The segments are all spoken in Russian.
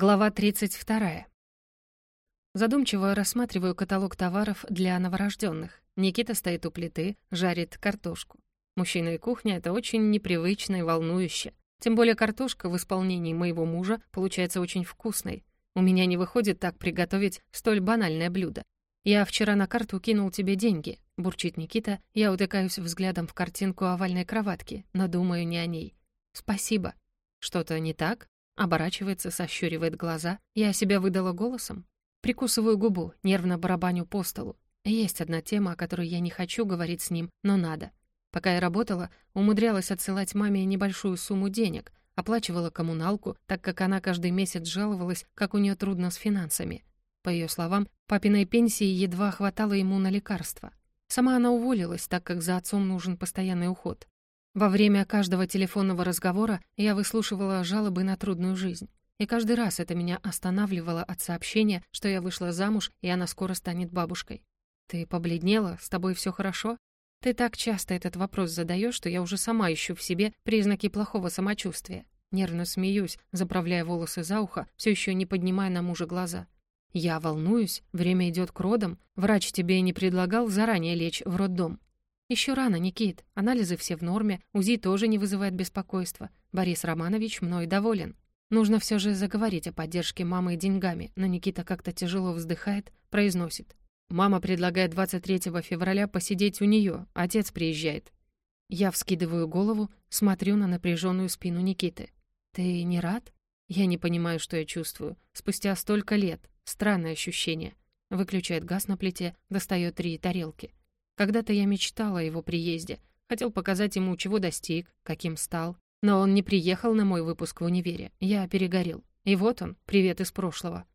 Глава 32. Задумчиво рассматриваю каталог товаров для новорожденных. Никита стоит у плиты, жарит картошку. Мужчина и кухня — это очень непривычно и волнующе. Тем более картошка в исполнении моего мужа получается очень вкусной. У меня не выходит так приготовить столь банальное блюдо. «Я вчера на карту кинул тебе деньги», — бурчит Никита. Я утыкаюсь взглядом в картинку овальной кроватки, но думаю не о ней. «Спасибо». «Что-то не так?» Оборачивается, сощуривает глаза. Я себя выдала голосом. Прикусываю губу, нервно барабаню по столу. Есть одна тема, о которой я не хочу говорить с ним, но надо. Пока я работала, умудрялась отсылать маме небольшую сумму денег, оплачивала коммуналку, так как она каждый месяц жаловалась, как у нее трудно с финансами. По ее словам, папиной пенсии едва хватало ему на лекарства. Сама она уволилась, так как за отцом нужен постоянный уход. Во время каждого телефонного разговора я выслушивала жалобы на трудную жизнь. И каждый раз это меня останавливало от сообщения, что я вышла замуж, и она скоро станет бабушкой. «Ты побледнела? С тобой все хорошо?» Ты так часто этот вопрос задаешь, что я уже сама ищу в себе признаки плохого самочувствия. Нервно смеюсь, заправляя волосы за ухо, все еще не поднимая на мужа глаза. Я волнуюсь, время идет к родам. Врач тебе не предлагал заранее лечь в роддом. Еще рано, Никит. Анализы все в норме, УЗИ тоже не вызывает беспокойства. Борис Романович мной доволен. Нужно все же заговорить о поддержке мамы деньгами, но Никита как-то тяжело вздыхает, произносит. «Мама предлагает 23 февраля посидеть у нее, отец приезжает». Я вскидываю голову, смотрю на напряженную спину Никиты. «Ты не рад?» Я не понимаю, что я чувствую. Спустя столько лет. Странное ощущение. Выключает газ на плите, достает три тарелки. Когда-то я мечтал о его приезде, хотел показать ему, чего достиг, каким стал. Но он не приехал на мой выпуск в универе, я перегорел. И вот он, привет из прошлого.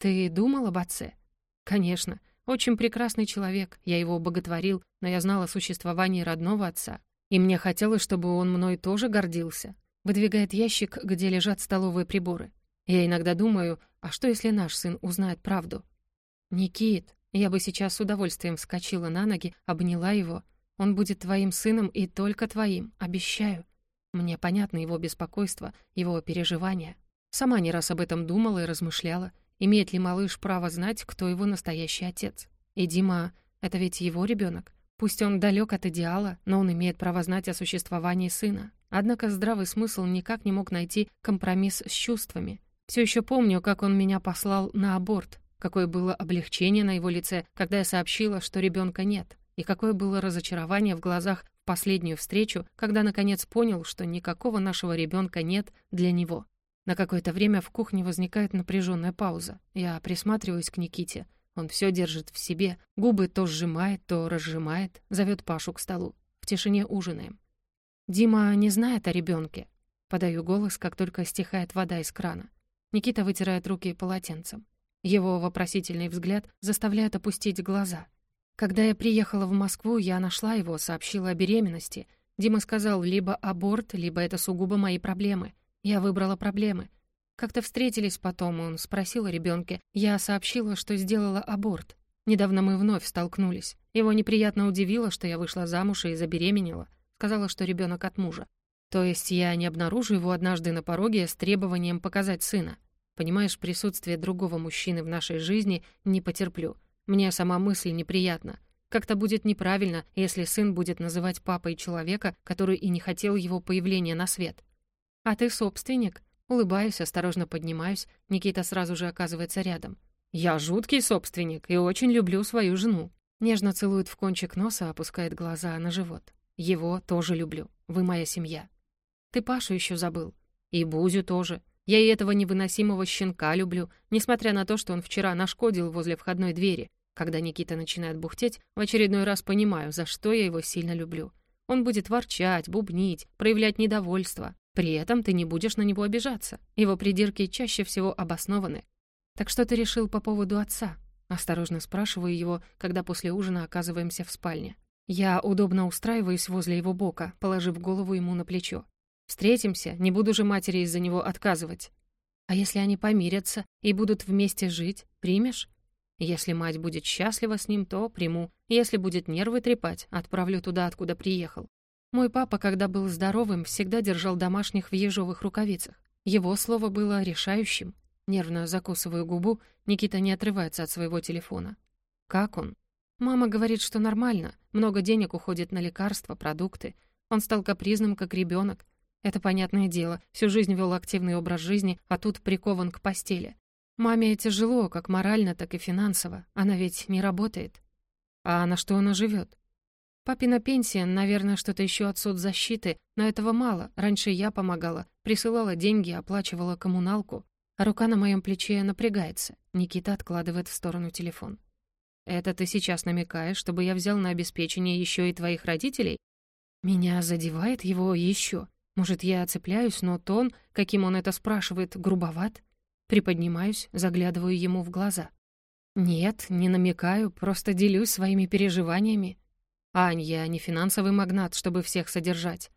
«Ты думал об отце?» «Конечно. Очень прекрасный человек, я его боготворил, но я знал о существовании родного отца. И мне хотелось, чтобы он мной тоже гордился. Выдвигает ящик, где лежат столовые приборы. Я иногда думаю, а что, если наш сын узнает правду? «Никит, я бы сейчас с удовольствием вскочила на ноги, обняла его. Он будет твоим сыном и только твоим, обещаю. Мне понятно его беспокойство, его переживания. Сама не раз об этом думала и размышляла. Имеет ли малыш право знать, кто его настоящий отец? И Дима — это ведь его ребенок. Пусть он далек от идеала, но он имеет право знать о существовании сына. Однако здравый смысл никак не мог найти компромисс с чувствами. Все еще помню, как он меня послал на аборт, Какое было облегчение на его лице, когда я сообщила, что ребенка нет, и какое было разочарование в глазах в последнюю встречу, когда наконец понял, что никакого нашего ребенка нет для него. На какое-то время в кухне возникает напряженная пауза. Я присматриваюсь к Никите. Он все держит в себе, губы то сжимает, то разжимает, зовет Пашу к столу. В тишине ужинаем. Дима не знает о ребенке. Подаю голос, как только стихает вода из крана. Никита вытирает руки полотенцем. Его вопросительный взгляд заставляет опустить глаза. Когда я приехала в Москву, я нашла его, сообщила о беременности. Дима сказал, либо аборт, либо это сугубо мои проблемы. Я выбрала проблемы. Как-то встретились потом, он спросил о ребенке. Я сообщила, что сделала аборт. Недавно мы вновь столкнулись. Его неприятно удивило, что я вышла замуж и забеременела. Сказала, что ребенок от мужа. То есть я не обнаружу его однажды на пороге с требованием показать сына. Понимаешь, присутствие другого мужчины в нашей жизни не потерплю. Мне сама мысль неприятна. Как-то будет неправильно, если сын будет называть папой человека, который и не хотел его появления на свет. А ты собственник? Улыбаюсь, осторожно поднимаюсь, Никита сразу же оказывается рядом. Я жуткий собственник и очень люблю свою жену. Нежно целует в кончик носа, опускает глаза на живот. Его тоже люблю. Вы моя семья. Ты Пашу еще забыл. И Бузю тоже. Я и этого невыносимого щенка люблю, несмотря на то, что он вчера нашкодил возле входной двери. Когда Никита начинает бухтеть, в очередной раз понимаю, за что я его сильно люблю. Он будет ворчать, бубнить, проявлять недовольство. При этом ты не будешь на него обижаться. Его придирки чаще всего обоснованы. «Так что ты решил по поводу отца?» Осторожно спрашиваю его, когда после ужина оказываемся в спальне. Я удобно устраиваюсь возле его бока, положив голову ему на плечо. Встретимся, не буду же матери из-за него отказывать. А если они помирятся и будут вместе жить, примешь? Если мать будет счастлива с ним, то приму. Если будет нервы трепать, отправлю туда, откуда приехал. Мой папа, когда был здоровым, всегда держал домашних в ежовых рукавицах. Его слово было решающим. Нервно закусываю губу, Никита не отрывается от своего телефона. Как он? Мама говорит, что нормально. Много денег уходит на лекарства, продукты. Он стал капризным, как ребенок. Это понятное дело. Всю жизнь вел активный образ жизни, а тут прикован к постели. Маме тяжело, как морально, так и финансово. Она ведь не работает. А на что она живет? Папина пенсия, наверное, что-то еще от соцзащиты, но этого мало. Раньше я помогала, присылала деньги, оплачивала коммуналку. Рука на моем плече напрягается. Никита откладывает в сторону телефон. «Это ты сейчас намекаешь, чтобы я взял на обеспечение еще и твоих родителей?» Меня задевает его еще. Может, я оцепляюсь, но тон, каким он это спрашивает, грубоват? Приподнимаюсь, заглядываю ему в глаза. «Нет, не намекаю, просто делюсь своими переживаниями. Ань, я не финансовый магнат, чтобы всех содержать.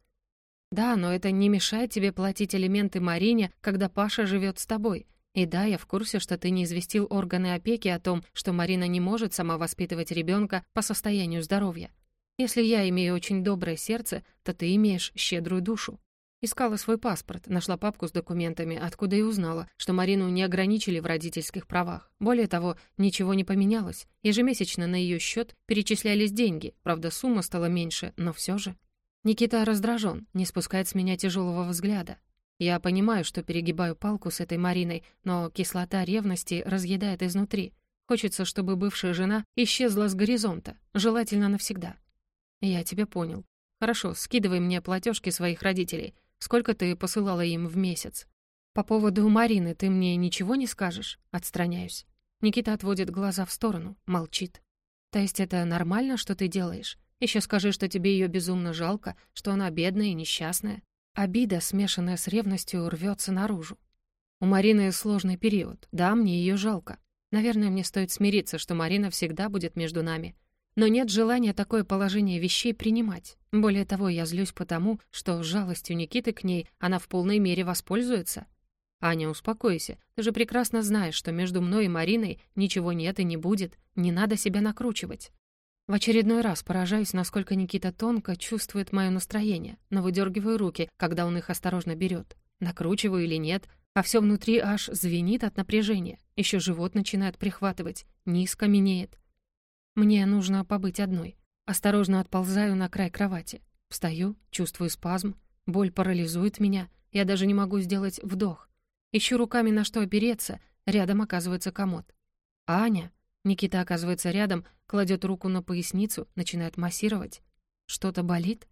Да, но это не мешает тебе платить элементы Марине, когда Паша живет с тобой. И да, я в курсе, что ты не известил органы опеки о том, что Марина не может сама воспитывать ребенка по состоянию здоровья. Если я имею очень доброе сердце, то ты имеешь щедрую душу. Искала свой паспорт, нашла папку с документами, откуда и узнала, что Марину не ограничили в родительских правах. Более того, ничего не поменялось. Ежемесячно на ее счет перечислялись деньги, правда, сумма стала меньше, но все же. Никита раздражен, не спускает с меня тяжелого взгляда. Я понимаю, что перегибаю палку с этой Мариной, но кислота ревности разъедает изнутри. Хочется, чтобы бывшая жена исчезла с горизонта, желательно навсегда. Я тебя понял. Хорошо, скидывай мне платежки своих родителей. Сколько ты посылала им в месяц? По поводу Марины ты мне ничего не скажешь? Отстраняюсь. Никита отводит глаза в сторону, молчит. То есть это нормально, что ты делаешь? Еще скажи, что тебе ее безумно жалко, что она бедная и несчастная. Обида, смешанная с ревностью, рвется наружу. У Марины сложный период. Да, мне ее жалко. Наверное, мне стоит смириться, что Марина всегда будет между нами. Но нет желания такое положение вещей принимать. Более того, я злюсь потому, что жалостью Никиты к ней она в полной мере воспользуется. «Аня, успокойся. Ты же прекрасно знаешь, что между мной и Мариной ничего нет и не будет. Не надо себя накручивать». В очередной раз поражаюсь, насколько Никита тонко чувствует мое настроение, но выдергиваю руки, когда он их осторожно берет. Накручиваю или нет, а все внутри аж звенит от напряжения. Еще живот начинает прихватывать, низ каменеет. Мне нужно побыть одной. Осторожно отползаю на край кровати. Встаю, чувствую спазм. Боль парализует меня. Я даже не могу сделать вдох. Ищу руками на что опереться. Рядом оказывается комод. «Аня!» Никита оказывается рядом, кладет руку на поясницу, начинает массировать. Что-то болит?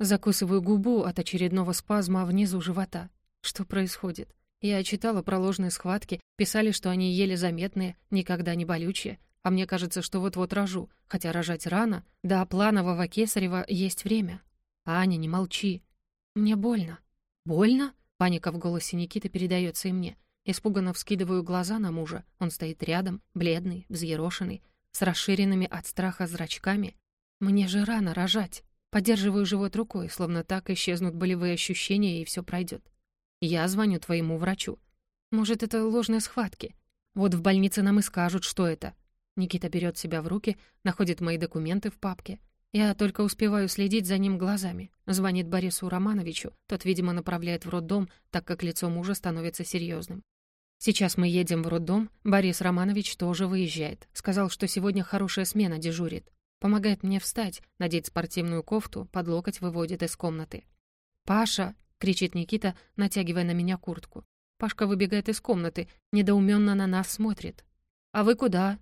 Закусываю губу от очередного спазма внизу живота. Что происходит? Я читала про ложные схватки, писали, что они еле заметные, никогда не болючие, а мне кажется, что вот-вот рожу, хотя рожать рано. До планового кесарева есть время. Аня, не молчи. Мне больно. Больно? Паника в голосе Никиты передается и мне. Испуганно вскидываю глаза на мужа. Он стоит рядом, бледный, взъерошенный, с расширенными от страха зрачками. Мне же рано рожать. Поддерживаю живот рукой, словно так исчезнут болевые ощущения, и все пройдет. Я звоню твоему врачу. Может, это ложные схватки? Вот в больнице нам и скажут, что это. Никита берет себя в руки, находит мои документы в папке. Я только успеваю следить за ним глазами. Звонит Борису Романовичу, тот, видимо, направляет в роддом, так как лицо мужа становится серьезным. Сейчас мы едем в роддом, Борис Романович тоже выезжает. Сказал, что сегодня хорошая смена дежурит. Помогает мне встать, надеть спортивную кофту, под локоть выводит из комнаты. «Паша!» — кричит Никита, натягивая на меня куртку. Пашка выбегает из комнаты, недоуменно на нас смотрит. «А вы куда?»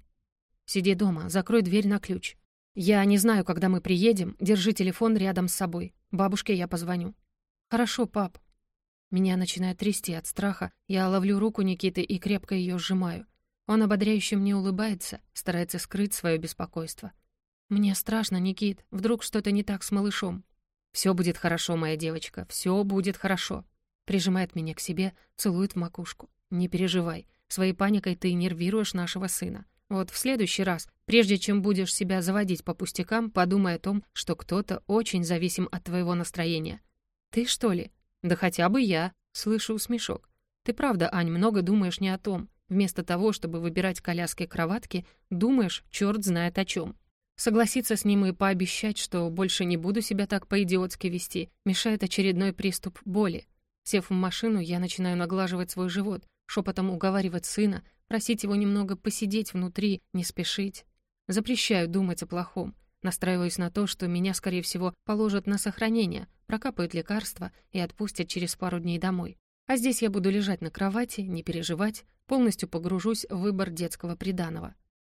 Сиди дома, закрой дверь на ключ. Я не знаю, когда мы приедем, держи телефон рядом с собой. Бабушке я позвоню». «Хорошо, пап». Меня начинает трясти от страха. Я ловлю руку Никиты и крепко ее сжимаю. Он ободряюще мне улыбается, старается скрыть свое беспокойство. «Мне страшно, Никит. Вдруг что-то не так с малышом?» «Все будет хорошо, моя девочка, все будет хорошо». Прижимает меня к себе, целует в макушку. «Не переживай. Своей паникой ты нервируешь нашего сына. Вот в следующий раз, прежде чем будешь себя заводить по пустякам, подумай о том, что кто-то очень зависим от твоего настроения. Ты что ли? Да хотя бы я. Слышу смешок. Ты правда, Ань, много думаешь не о том. Вместо того, чтобы выбирать коляски-кроватки, думаешь, черт знает о чем. Согласиться с ним и пообещать, что больше не буду себя так по-идиотски вести, мешает очередной приступ боли. Сев в машину, я начинаю наглаживать свой живот, шепотом уговаривать сына, просить его немного посидеть внутри, не спешить. Запрещаю думать о плохом. Настраиваюсь на то, что меня, скорее всего, положат на сохранение, прокапают лекарства и отпустят через пару дней домой. А здесь я буду лежать на кровати, не переживать, полностью погружусь в выбор детского приданого.